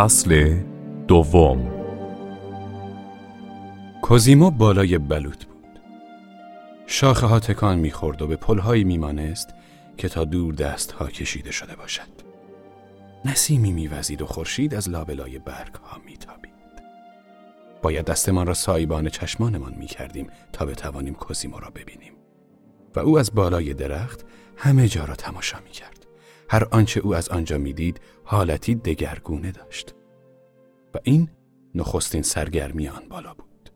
فصل دوم. کوزیمو بالای بلوط بود. شاخه ها تکان می‌خورد و به پلهایی میمانست که تا دور دست ها کشیده شده باشد. نسیمی میوزید و خورشید از لابلای برگ ها میتابید. باید دستمان را سایبان چشمانمان می‌کردیم تا بتوانیم کوزیمو را ببینیم. و او از بالای درخت همه جا را تماشا می‌کرد. هر آنچه او از آنجا می‌دید حالتی دگرگونه داشت و این نخستین سرگرمی آن بالا بود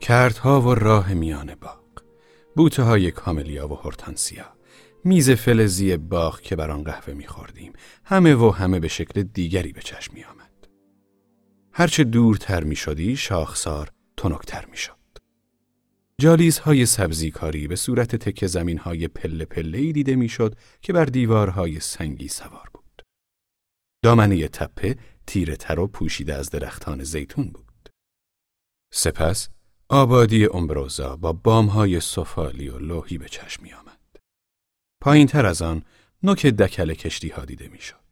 کردها و راه میان باغ بوته های کاملیا و هورتانسیا میز فلزی باغ که بر آن قهوه میخوردیم همه و همه به شکل دیگری به چشم می آمد. هرچه دورتر می شدی شاخسار تنکتر می شد. جالیزهای سبزیکاری به صورت تک زمین های پله پله دیده می‌شد که بر دیوارهای سنگی سوار بود. دامنه تپه تیره تر و پوشیده از درختان زیتون بود. سپس آبادی امبروزا با بامهای سفالی و لوحی به چشم می آمد. پایین تر از آن نوک دکل کشتی ها دیده می شد.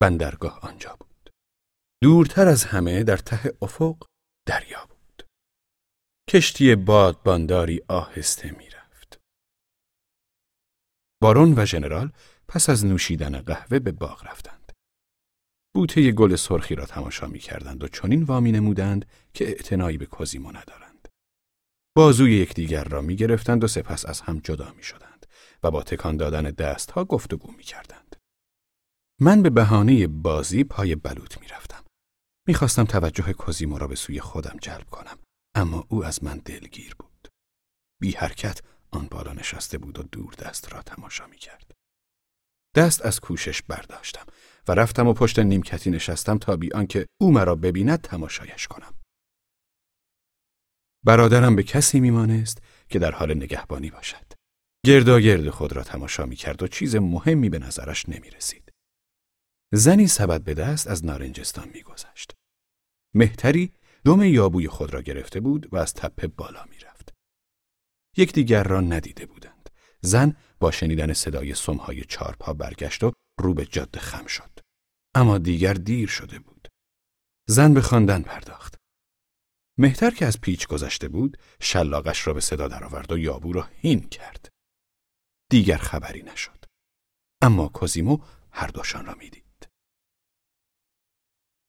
بندرگاه آنجا بود. دورتر از همه در ته افق دریا بود. کشتی بادبانداری آهسته می رفت. بارون و ژنرال پس از نوشیدن قهوه به باغ رفتند. بوته گل سرخی را تماشا می کردند و چنین وامی نمودند که اعتنایی به کوزیمو ندارند. بازوی یکدیگر را می گرفتند و سپس از هم جدا می شدند و با تکان دادن دستها گفتگو می کردند. من به بهانه بازی پای بلوط می رفتم. می خواستم توجه کوزیمو را به سوی خودم جلب کنم اما او از من دلگیر بود. بی حرکت آن بالا نشسته بود و دور دست را تماشا می کرد. دست از کوشش برداشتم و رفتم و پشت نیمکتی نشستم تا بی آنکه او مرا ببیند تماشایش کنم. برادرم به کسی میمانست که در حال نگهبانی باشد. گرد خود را تماشا می کرد و چیز مهمی به نظرش نمی رسید. زنی سبد به دست از نارنجستان می گذشت. مهتری دم یابوی خود را گرفته بود و از تپه بالا می رفت. یکدیگر را ندیده بودند. زن با شنیدن صدای سمهای چارپا برگشت و رو به جاده خم شد. اما دیگر دیر شده بود. زن به خواندن پرداخت. مهتر که از پیچ گذشته بود، شلاقش را به صدا درآورد و یابو را هین کرد. دیگر خبری نشد. اما کوزیمو هر دوشان را می‌دید.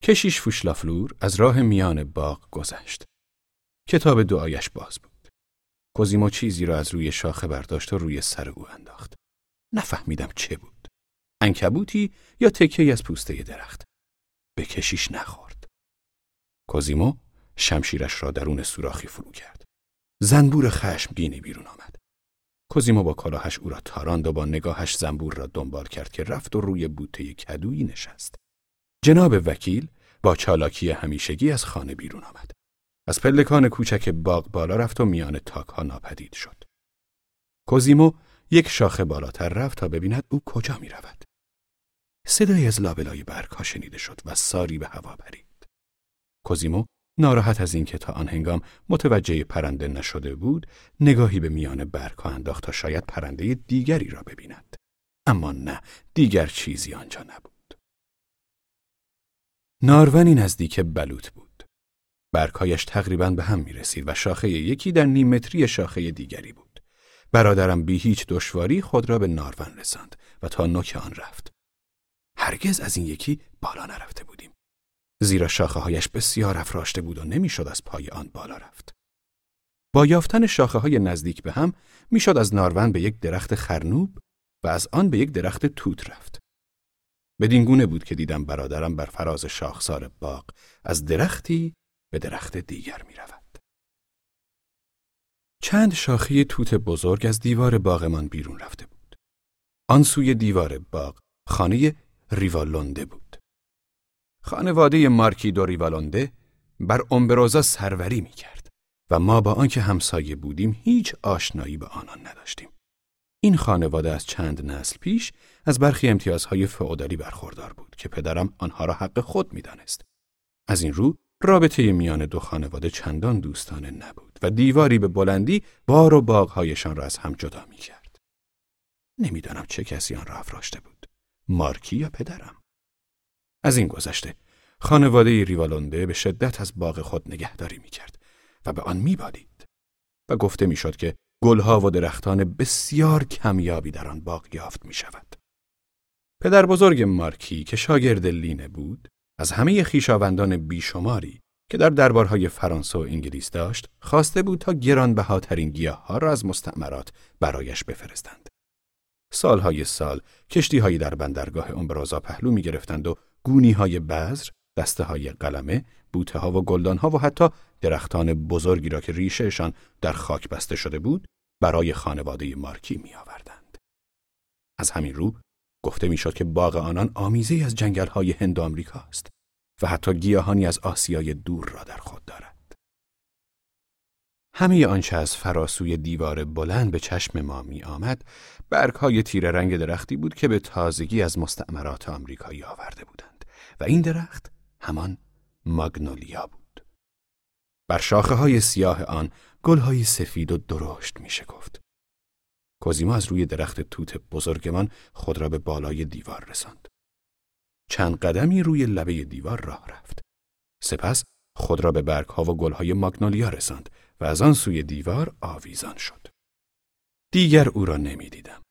کشیش فوشلافلور از راه میان باغ گذشت. کتاب دعایش باز بود. کوزیمو چیزی را از روی شاخه برداشت و روی سر او انداخت. نفهمیدم چه بود. انکبوتی یا تکه از پوسته درخت. به کشیش نخورد. کوزیمو شمشیرش را درون سوراخی فرو کرد. زنبور خشمگینی بیرون آمد. کوزیمو با کلاهش او را تاراند و با نگاهش زنبور را دنبال کرد که رفت و روی بوته کدویی نشست. جناب وکیل با چالاکی همیشگی از خانه بیرون آمد. از پلکان کوچک باغ بالا رفت و میان تاک ها ناپدید شد. کوزیمو یک شاخه بالاتر رفت تا ببیند او کجا می رود. صدایی از لابلای برگ ها شنیده شد و ساری به هوا پرید. کوزیمو ناراحت از اینکه تا آن هنگام متوجه پرنده نشده بود، نگاهی به میان برگ ها انداخت تا شاید پرنده دیگری را ببیند. اما نه، دیگر چیزی آنجا نبود. نارونی نزدیک بلوط بود. برگهایش تقریبا به هم می رسید و شاخه یکی در نیم متری شاخه دیگری بود. برادرم بی هیچ دشواری خود را به نارون رساند و تا نوک آن رفت. هرگز از این یکی بالا نرفته بودیم. زیرا شاخه هایش بسیار افراشته بود و نمی‌شد از پای آن بالا رفت. با یافتن شاخه های نزدیک به هم می‌شد از نارون به یک درخت خرنوب و از آن به یک درخت توت رفت. بدین گونه بود که دیدم برادرم بر فراز شاخسار باغ از درختی به درخت دیگر می رود. چند شاخه توت بزرگ از دیوار باغمان بیرون رفته بود. آن سوی دیوار باغ خانه ریوالونده بود. خانواده مارکی دو ریوالونده بر امبروزا سروری می کرد و ما با آنکه همسایه بودیم هیچ آشنایی به آنان نداشتیم. این خانواده از چند نسل پیش از برخی امتیازهای فعودالی برخوردار بود که پدرم آنها را حق خود می‌دانست. از این رو رابطه میان دو خانواده چندان دوستانه نبود و دیواری به بلندی بار و باغهایشان را از هم جدا می کرد. نمی‌دانم چه کسی آن را افراشته بود. مارکی یا پدرم. از این گذشته خانواده ریوالونده به شدت از باغ خود نگهداری می‌کرد و به آن میبالید و گفته می‌شد که گلها و درختان بسیار کمیابی در آن باغ یافت می شود. پدر بزرگ مارکی که شاگرد لینه بود از همه خیشاوندان بیشماری که در دربارهای فرانسه و انگلیس داشت خواسته بود تا گرانبهاترین گیاهها را از مستعمرات برایش بفرستند. سالهای سال کشتی هایی در بندرگاه امبرازا پهلو می گرفتند و گونی های بذر، دسته های قلمه، بوته ها و گلدان ها و حتی درختان بزرگی را که ریشهشان در خاک بسته شده بود برای خانواده مارکی می آوردند. از همین رو گفته می‌شد که باغ آنان آمیزی از جنگل های هند آمریکا است و حتی گیاهانی از آسیای دور را در خود دارد. همه آنچه از فراسوی دیوار بلند به چشم ما می آمد برگ های تیره رنگ درختی بود که به تازگی از مستعمرات آمریکایی آورده بودند و این درخت همان ماگنولیا بود. بر شاخه های سیاه آن گلهای سفید و درشت می شکفت. کوزیما از روی درخت توت بزرگمان خود را به بالای دیوار رساند. چند قدمی روی لبه دیوار راه رفت. سپس خود را به برگها و گلهای ماگنولیا رساند و از آن سوی دیوار آویزان شد. دیگر او را نمی‌دیدم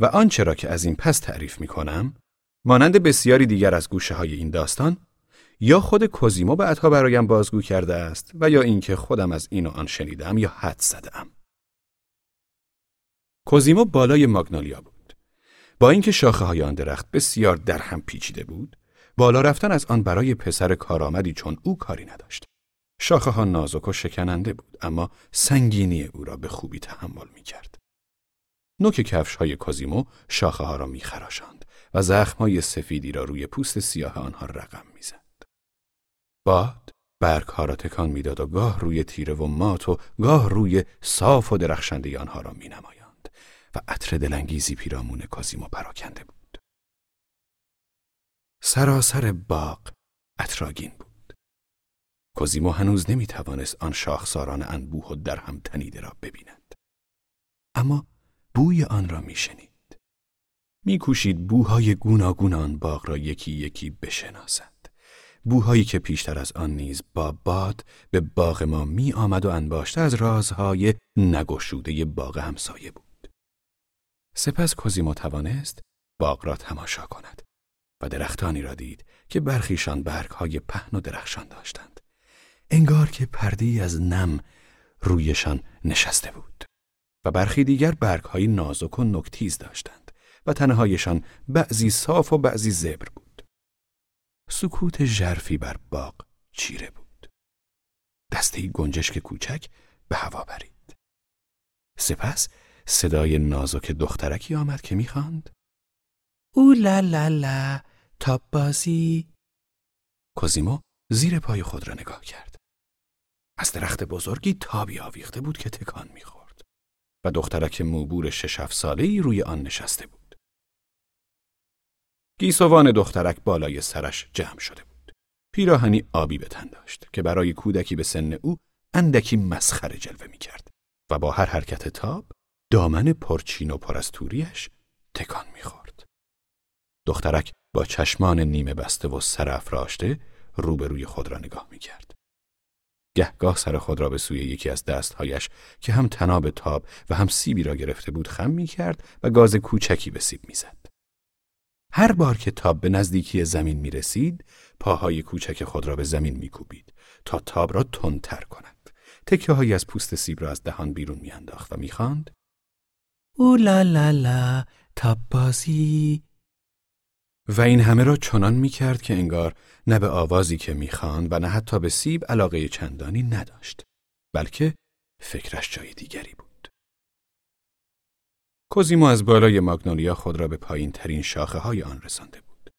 و آنچه را که از این پس تعریف می کنم مانند بسیاری دیگر از گوشه های این داستان یا خود کوزیمو بعدها برایم بازگو کرده است و یا اینکه خودم از این و آن شنیدم یا حد زدم. کوزیمو بالای ماگنولیا بود. با اینکه شاخه های آن درخت بسیار در هم پیچیده بود، بالا رفتن از آن برای پسر کارآمدی چون او کاری نداشت. شاخه ها نازک و شکننده بود اما سنگینی او را به خوبی تحمل می کرد. نوک کفش های کوزیمو شاخه ها را می خراشاند و زخم های سفیدی را روی پوست سیاه آنها رقم می زد. باد برگ ها را تکان می‌داد و گاه روی تیره و مات و گاه روی صاف و درخشنده آنها را می نمایاند و عطر دلانگیزی پیرامون کازیمو پراکنده بود. سراسر باغ اطراگین بود. کوزیمو هنوز نمی توانست آن شاخساران انبوه و در هم تنیده را ببیند. اما بوی آن را می شنید. می کوشید بوهای گوناگون آن باغ را یکی یکی بشناسد. بوهایی که پیشتر از آن نیز با باد به باغ ما می آمد و انباشته از رازهای نگشوده باغ همسایه بود. سپس کوزیمو توانست باغ را تماشا کند و درختانی را دید که برخیشان برگهای پهن و درخشان داشتند. انگار که پردی از نم رویشان نشسته بود و برخی دیگر برگهای نازک و نکتیز داشتند و تنهایشان بعضی صاف و بعضی زبر بود. سکوت ژرفی بر باغ چیره بود. دسته گنجشک کوچک به هوا برید. سپس صدای نازک دخترکی آمد که می‌خواند او لا لا لا تاب بازی کوزیمو زیر پای خود را نگاه کرد. از درخت بزرگی تابی آویخته بود که تکان می‌خورد و دخترک موبور شش هفت ساله روی آن نشسته بود. گیسوان دخترک بالای سرش جمع شده بود. پیراهنی آبی به تن داشت که برای کودکی به سن او اندکی مسخره جلوه می کرد و با هر حرکت تاب دامن پرچین و پر از توریش تکان می خورد. دخترک با چشمان نیمه بسته و سر افراشته روبروی خود را نگاه می کرد. گهگاه سر خود را به سوی یکی از دستهایش که هم تناب تاب و هم سیبی را گرفته بود خم می کرد و گاز کوچکی به سیب می زد. هر بار که تاب به نزدیکی زمین می رسید، پاهای کوچک خود را به زمین می کوبید تا تاب را تندتر کند. تکه هایی از پوست سیب را از دهان بیرون می انداخت و می. او لا لا لا و این همه را چنان می کرد که انگار نه به آوازی که می خاند و نه حتی به سیب علاقه چندانی نداشت بلکه فکرش جای دیگری بود. کوزیمو از بالای ماگنولیا خود را به پایین ترین شاخه های آن رسانده بود.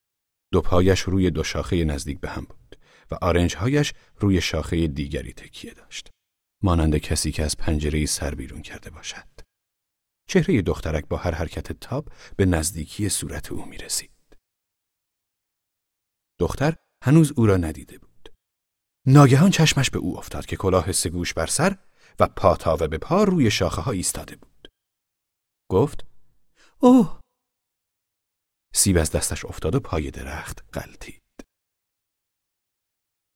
دو پایش روی دو شاخه نزدیک به هم بود و آرنجهایش روی شاخه دیگری تکیه داشت. مانند کسی که از پنجره سر بیرون کرده باشد. چهره دخترک با هر حرکت تاب به نزدیکی صورت او می رسید. دختر هنوز او را ندیده بود. ناگهان چشمش به او افتاد که کلاه سگوش بر سر و پاتاوه به پا روی شاخه ها ایستاده بود. گفت اوه سیب از دستش افتاد و پای درخت قلتید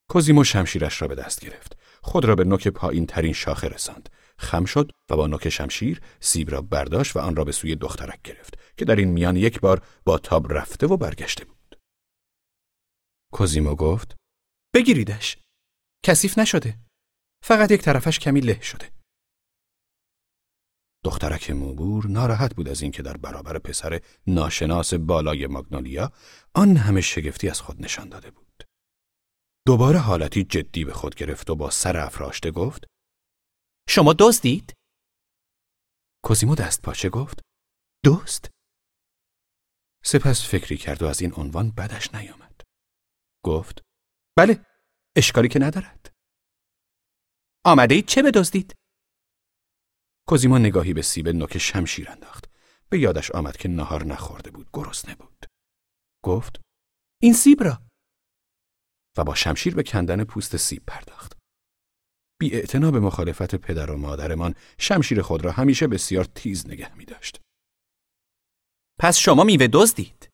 کوزیمو شمشیرش را به دست گرفت. خود را به نوک پایین ترین شاخه رساند. خم شد و با نوک شمشیر سیب را برداشت و آن را به سوی دخترک گرفت که در این میان یک بار با تاب رفته و برگشته بود. کوزیمو گفت بگیریدش. کثیف نشده. فقط یک طرفش کمی له شده. دخترک موبور ناراحت بود از اینکه در برابر پسر ناشناس بالای ماگنولیا آن همه شگفتی از خود نشان داده بود. دوباره حالتی جدی به خود گرفت و با سر افراشته گفت شما دزدید؟ کوزیمو دست پاچه گفت دوست؟ سپس فکری کرد و از این عنوان بدش نیامد. گفت بله اشکالی که ندارد. آمده اید چه بدزدید؟ کوزیما نگاهی به سیب نوک شمشیر انداخت. به یادش آمد که نهار نخورده بود، گرسنه بود. گفت: این سیب را. و با شمشیر به کندن پوست سیب پرداخت. بی به مخالفت پدر و مادرمان شمشیر خود را همیشه بسیار تیز نگه می داشت. پس شما میوه دزدید.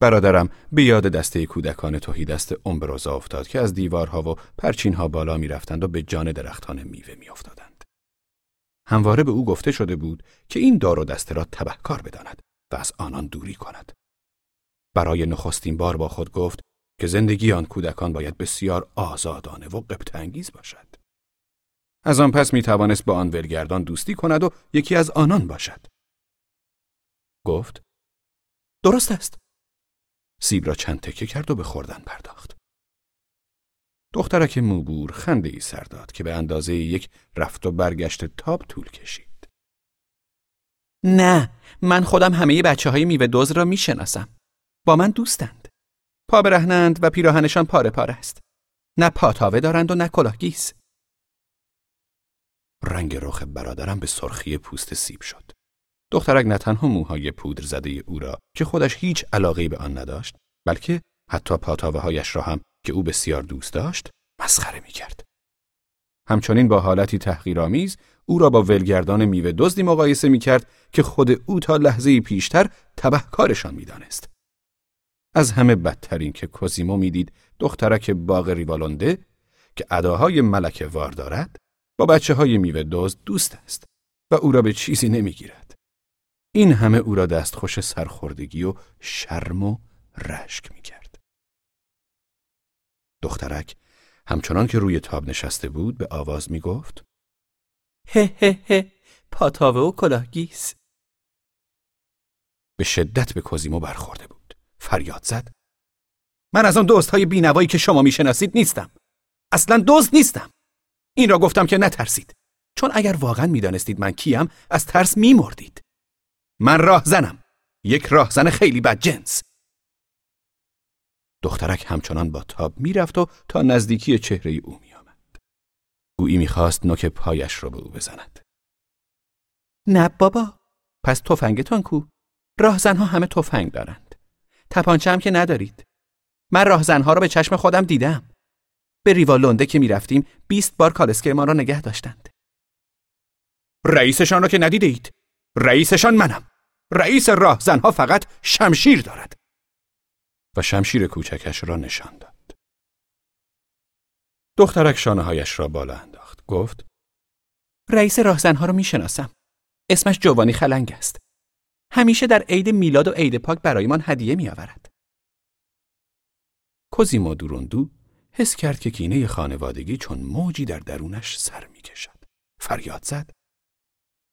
برادرم به یاد دسته کودکان توهی دست امبروزا افتاد که از دیوارها و پرچینها بالا می‌رفتند و به جان درختان میوه میافتادند. همواره به او گفته شده بود که این دار و دسته را تبهکار بداند و از آنان دوری کند. برای نخستین بار با خود گفت که زندگی آن کودکان باید بسیار آزادانه و قبط انگیز باشد. از آن پس می توانست با آن ولگردان دوستی کند و یکی از آنان باشد. گفت درست است. سیب را چند تکه کرد و به خوردن پرداخت. دخترک موبور خنده ای سر داد که به اندازه یک رفت و برگشت تاب طول کشید. نه، من خودم همه بچه های میوه دوز را می‌شناسم. با من دوستند. پا برهنند و پیراهنشان پاره پاره است. نه پاتاوه دارند و نه کلاهگیس. رنگ رخ برادرم به سرخی پوست سیب شد. دخترک نه تنها موهای پودر زده او را که خودش هیچ علاقه به آن نداشت بلکه حتی پاتاوه هایش را هم که او بسیار دوست داشت مسخره می کرد. همچنین با حالتی تحقیرآمیز او را با ولگردان میوه دزدی مقایسه می کرد که خود او تا لحظه پیشتر تبهکارشان می دانست. از همه بدترین که کوزیمو می‌دید دخترک باغ ریوالونده که اداهای ملک وار دارد با بچه های میوه دزد دوست است و او را به چیزی نمی‌گیرد. این همه او را دستخوش سرخوردگی و شرم و رشک می کرد. دخترک همچنان که روی تاب نشسته بود به آواز می گفت هه هه هه پاتاوه و کلاهگیس به شدت به کوزیمو برخورده بود فریاد زد. من از آن دوست های بینوایی که شما می‌شناسید نیستم. اصلا دوست نیستم. این را گفتم که نترسید. چون اگر واقعا می‌دانستید من کیم از ترس میمردید. من راهزنم. یک راهزن خیلی بد جنس. دخترک همچنان با تاب می‌رفت و تا نزدیکی چهره او میآمد. گویی می‌خواست نوک پایش را به او بزند. نه بابا. پس تفنگتان کو؟ راهزنها همه تفنگ دارند. تپانچه هم که ندارید. من راهزنها را به چشم خودم دیدم. به ریوالونده که می‌رفتیم بیست بار کالسکه ما را نگه داشتند. رئیسشان را که ندیده اید رئیسشان منم. رئیس راهزنها فقط شمشیر دارد. و شمشیر کوچکش را نشان داد. دخترک شانه هایش را بالا انداخت. گفت رئیس راهزنها را می‌شناسم. اسمش جوانی خلنگ است. همیشه در عید میلاد و عید پاک برایمان هدیه میآورد کوزیمو دوروندو حس کرد که کینه خانوادگی چون موجی در درونش سر می‌کشد فریاد زد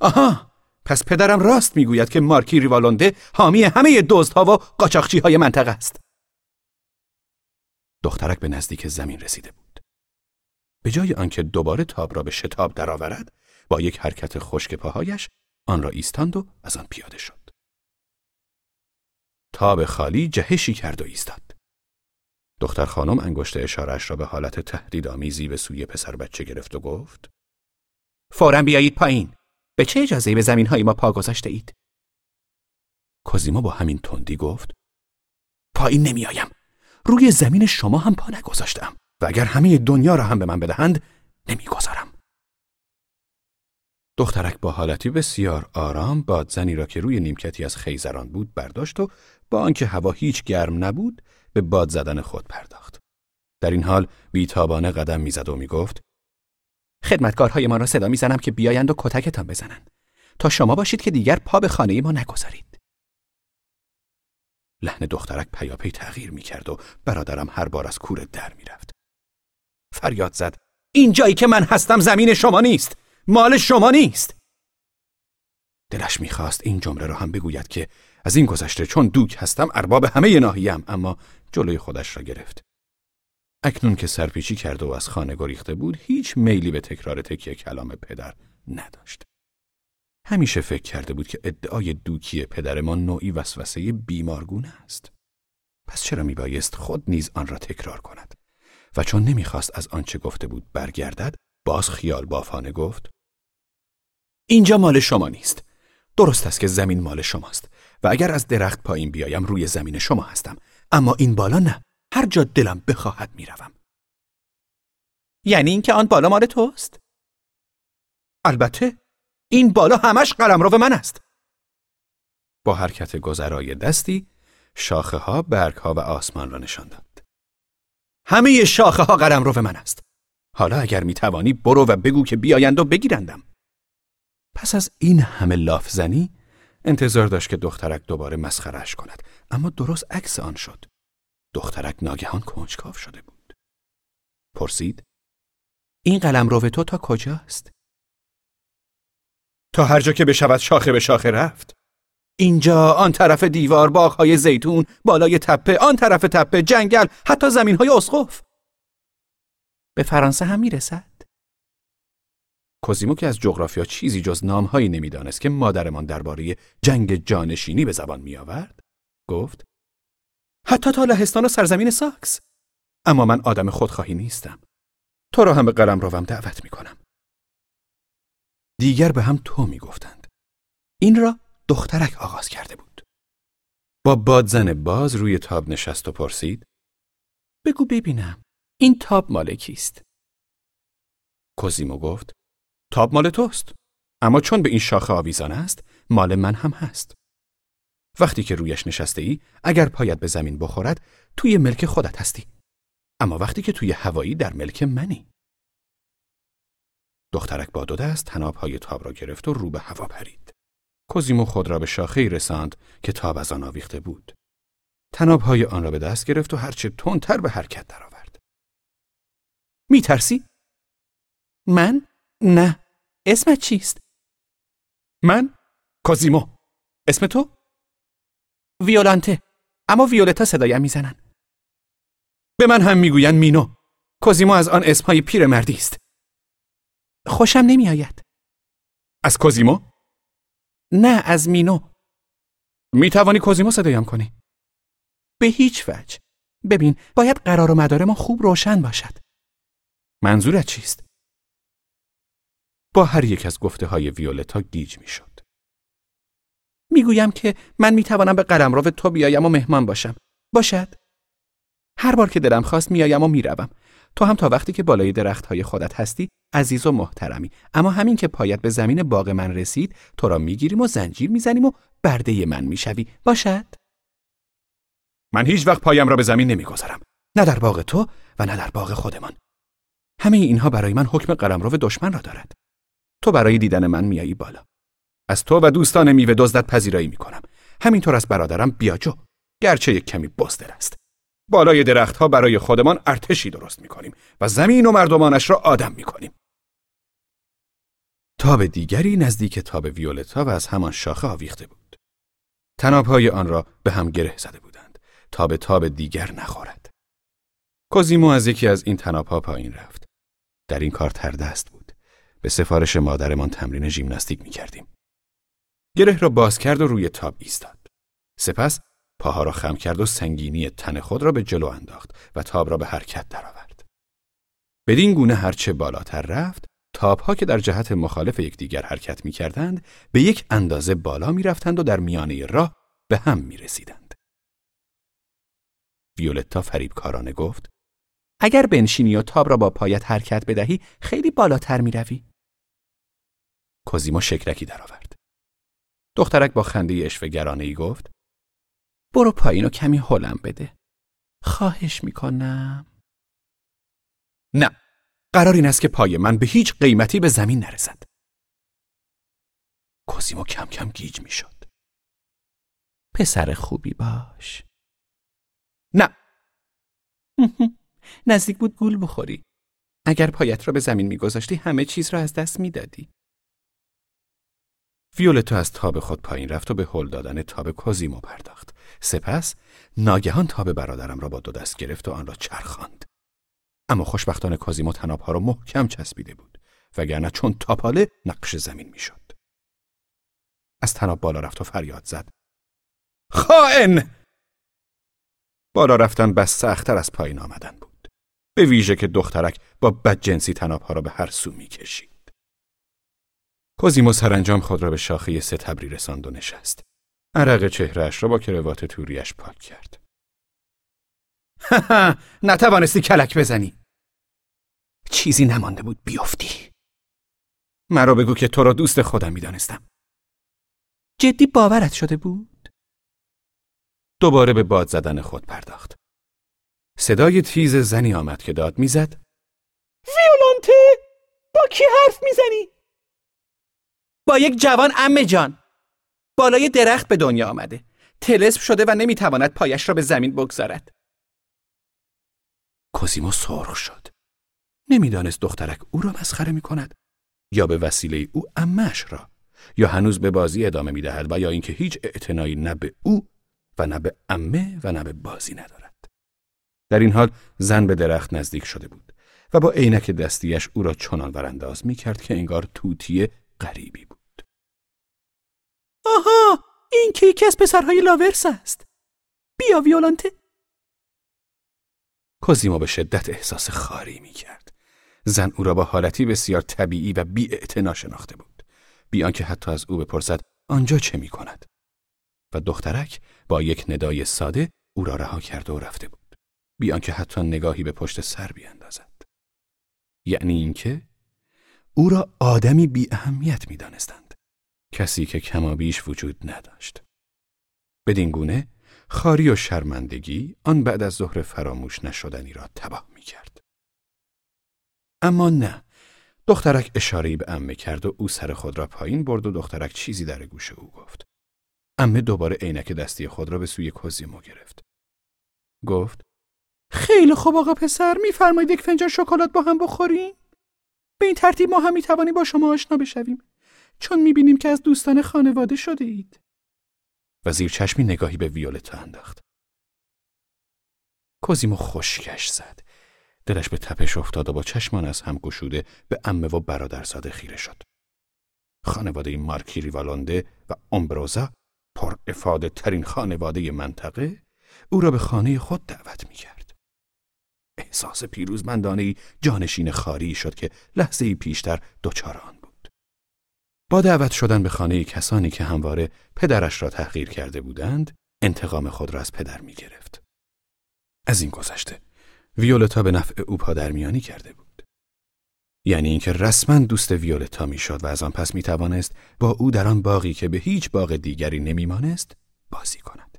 آها پس پدرم راست می‌گوید که مارکی ریوالونده حامی همه دزدها و قاچاقچی های منطقه است. دخترک به نزدیک زمین رسیده بود. به جای آنکه دوباره تاب را به شتاب درآورد، با یک حرکت خشک پاهایش آن را ایستاند و از آن پیاده شد. تاب خالی جهشی کرد و ایستاد. دختر خانم انگشت اشارش را به حالت تهدیدآمیزی به سوی پسر بچه گرفت و گفت: فورا بیایید پایین. به چه اجازه به زمین های ما پا گذاشته اید؟ کوزیما با همین تندی گفت پایین نمیآیم. روی زمین شما هم پا نگذاشتم و اگر همه دنیا را هم به من بدهند نمی‌گذارم. دخترک با حالتی بسیار آرام بادزنی را که روی نیمکتی از خیزران بود برداشت و با آنکه هوا هیچ گرم نبود به باد زدن خود پرداخت. در این حال بیتابانه قدم می‌زد و می‌گفت خدمتکارهای ما را صدا می‌زنم که بیایند و کتکتان بزنند تا شما باشید که دیگر پا به خانه ما نگذارید. لحن دخترک پیاپی تغییر می‌کرد و برادرم هر بار از کور در می‌رفت. فریاد زد این جایی که من هستم زمین شما نیست مال شما نیست. دلش می‌خواست این جمله را هم بگوید که از این گذشته چون دوک هستم ارباب همه ناحیم اما جلوی خودش را گرفت. اکنون که سرپیچی کرده و از خانه گریخته بود هیچ میلی به تکرار تکیه کلام پدر نداشت. همیشه فکر کرده بود که ادعای دوکی پدر ما نوعی وسوسه بیمارگونه است. پس چرا میبایست خود نیز آن را تکرار کند؟ و چون نمی‌خواست از آنچه گفته بود برگردد باز خیال بافانه گفت اینجا مال شما نیست. درست است که زمین مال شماست و اگر از درخت پایین بیایم روی زمین شما هستم. اما این بالا نه. هر جا دلم بخواهد می‌روم. یعنی اینکه آن بالا مال توست؟ البته این بالا همش قلمرو من است. با حرکت گذرای دستی شاخه ها برگ ها و آسمان را نشان داد. همه شاخه ها قلمرو من است. حالا اگر می توانی برو و بگو که بیایند و بگیرندم. پس از این همه لاف زنی انتظار داشت که دخترک دوباره مسخرش کند. اما درست عکس آن شد. دخترک ناگهان کنجکاو شده بود. پرسید این قلم رو تو تا کجاست؟ تا هر جا که بشود شاخه به شاخه رفت. اینجا آن طرف دیوار باغهای زیتون بالای تپه آن طرف تپه جنگل حتی زمینهای اسقف. به فرانسه هم می‌رسد؟ کوزیمو که از جغرافیا چیزی جز نامهایی نمی‌دانست که مادرمان درباره جنگ جانشینی به زبان میآورد گفت حتی تا لهستان و سرزمین ساکس. اما من آدم خودخواهی نیستم. تو را هم به قلم روم دعوت می کنم دیگر به هم تو می گفتند این را دخترک آغاز کرده بود. با بادزن باز روی تاب نشست و پرسید بگو ببینم این تاب مال کیست؟ کوزیمو گفت تاب مال توست. اما چون به این شاخه آویزان است مال من هم هست. وقتی که رویش نشسته ای اگر پایت به زمین بخورد توی ملک خودت هستی. اما وقتی که توی هوایی در ملک منی. دخترک با دو دست تنابهای تاب را گرفت و رو به هوا پرید. کوزیمو خود را به شاخه رساند که تاب از آن آویخته بود. تنابهای آن را به دست گرفت و هرچه تندتر به حرکت درآورد. میترسی؟ من؟ نه. اسمت چیست؟ من؟ کوزیمو اسم تو؟ ویولانته. اما ویولتا صدایم می‌زنن. به من هم می‌گویند مینو. کوزیمو از آن اسمهای پیرمردی است. خوشم نمیآید. از کوزیمو نه از مینو. می توانی کوزیمو صدایم کنی. به هیچ وجه. ببین باید قرار و مدار ما خوب روشن باشد. منظورت چیست؟ با هر یک از گفته های ویولتا گیج می شد. می‌گویم که من می‌توانم به قلمرو تو بیایم و مهمان باشم. باشد؟ هر بار که دلم خواست میآیم و می‌روم. تو هم تا وقتی که بالای درخت های خودت هستی عزیز و محترمی اما همین که پایت به زمین باغ من رسید تو را می‌گیریم و زنجیر می‌زنیم و برده من می‌شوی باشد من هیچ وقت پایم را به زمین نمی‌گذارم نه در باغ تو و نه در باغ خودمان همه اینها برای من حکم قلمرو دشمن را دارد تو برای دیدن من میایی بالا. از تو و دوستان میوه دزدت پذیرایی می‌کنم. همینطور از برادرم بیاجو گرچه یک کمی بزدل است. بالای درختها برای خودمان ارتشی درست می‌کنیم و زمین و مردمانش را آدم می‌کنیم. تاب دیگری نزدیک تاب ویولتا و از همان شاخه آویخته بود. تنابهای آن را به هم گره زده بودند. تا به تاب دیگر نخورد. کوزیمو از یکی از این تنابها پایین رفت. در این کار تردست به سفارش مادرمان تمرین ژیمناستیک می کردیم. گره را باز کرد و روی تاب ایستاد. سپس پاها را خم کرد و سنگینی تن خود را به جلو انداخت و تاب را به حرکت درآورد. بدین گونه هرچه بالاتر رفت، تابها که در جهت مخالف یکدیگر حرکت می کردند، به یک اندازه بالا می رفتند و در میانه راه به هم می رسیدند. ویولتا فریبکارانه گفت اگر بنشینی و تاب را با پایت حرکت بدهی خیلی بالاتر می روی. کوزیمو شکلکی درآورد. دخترک با خنده اشوهگرانه ای گفت برو پایین و کمی هلم بده. خواهش می‌کنم. نه قرار این است که پای من به هیچ قیمتی به زمین نرسد کوزیمو کم کم گیج می‌شد. پسر خوبی باش نه نزدیک بود گول بخوری اگر پایت را به زمین میگذاشتی همه چیز را از دست می‌دادی ویولتو از تاب خود پایین رفت و به هل دادن تاب کوزیمو پرداخت سپس ناگهان تاب برادرم را با دو دست گرفت و آن را چرخاند اما خوشبختانه کازیمو ها را محکم چسبیده بود وگرنه چون تاپاله نقش زمین می‌شد. از تناب بالا رفت و فریاد زد. خائن! بالا رفتن بس سختتر از پایین آمدن بود. به ویژه که دخترک با بدجنسی ها را به هر سو می‌کشید. کوزیمو سرانجام خود را به شاخه ستبری رساند و نشست. عرق چهرهش را با کروات توریش پاک کرد. نتوانستی کلک بزنی. چیزی نمانده بود بیفتی. مرا بگو که تو را دوست خودم می‌دانستم. جدی باورت شده بود؟ دوباره به باد زدن خود پرداخت. صدای تیز زنی آمد که داد می‌زد. ویولانته با کی حرف می‌زنی؟ با یک جوان امه جان بالای درخت به دنیا آمده تلسم شده و نمی‌تواند پایش را به زمین بگذارد کوزیمو سرخ شد. نمی‌دانست دخترک او را مسخره می کند یا به وسیله او امش را یا هنوز به بازی ادامه می دهد و یا اینکه هیچ اعتنایی نه به او و نه به امه و نه به بازی ندارد. در این حال زن به درخت نزدیک شده بود و با عینک دستیش او را چنان ورانداز می کرد که انگار توتی غریبی بود. آها این که یکی از پسرهای لاورس است. بیا ویولانته کوزیمو به شدت احساس خاری می کرد. زن او را با حالتی بسیار طبیعی و بی شناخته بود. بیان که حتی از او بپرسد آنجا چه می کند؟ و دخترک با یک ندای ساده او را رها کرده و رفته بود. بیان که حتی نگاهی به پشت سر بیاندازد. یعنی اینکه او را آدمی بی اهمیت می دانستند. کسی که کمابیش وجود نداشت. بدین گونه خاری و شرمندگی آن بعد از ظهر فراموش نشدنی را تباه می کرد. اما نه دخترک اشارهی به امه کرد و او سر خود را پایین برد و دخترک چیزی در گوش او گفت. امه دوباره عینک دستی خود را به سوی کوزیمو گرفت. گفت خیلی خوب آقا پسر میفرمایید یک فنجان شکلات با هم بخوریم؟ به این ترتیب ما هم می‌توانیم با شما آشنا بشویم چون می‌بینیم که از دوستان خانواده شده اید. و زیر چشمی نگاهی به ویولتا انداخت. کوزیمو خشکش زد. دلش به تپش افتاد و با چشمان از هم گشوده به امه و برادرزاده خیره شد. خانواده مارکی ریوالانده و امبروزا پر افاده ترین خانواده منطقه او را به خانه خود دعوت می کرد. احساس پیروزمندانه جانشین خاری شد که لحظه پیشتر دچار آن با دعوت شدن به خانه کسانی که همواره پدرش را تحقیر کرده بودند، انتقام خود را از پدر می گرفت. از این گذشته، ویولتا به نفع او پادرمیانی کرده بود. یعنی اینکه رسما دوست ویولتا می‌شد و از آن پس می توانست با او در آن باقی که به هیچ باغ دیگری نمیمانست بازی کند.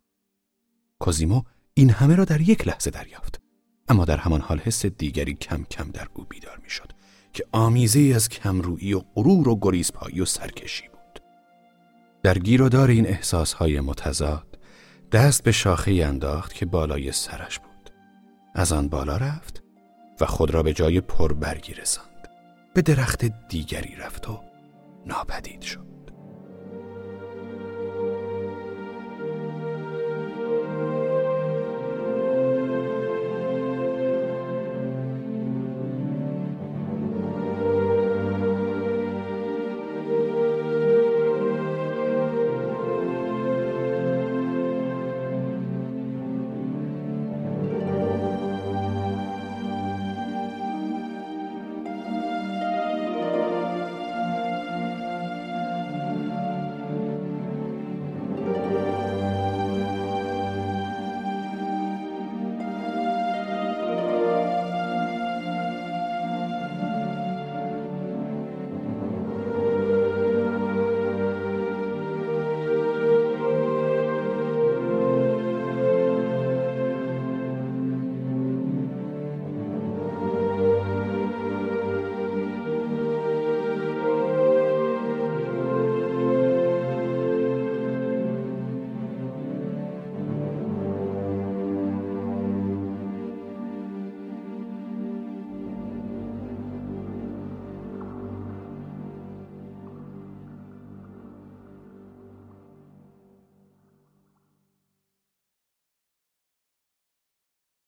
کوزیمو این همه را در یک لحظه دریافت. اما در همان حال حس دیگری کم کم در او بیدار می‌شد که آمیزه از کمرویی و غرور و گریزپایی و سرکشی بود. در گیر و دار این احساسهای متضاد دست به شاخه انداخت که بالای سرش بود. از آن بالا رفت و خود را به جای پر برگی رساند. به درخت دیگری رفت و ناپدید شد.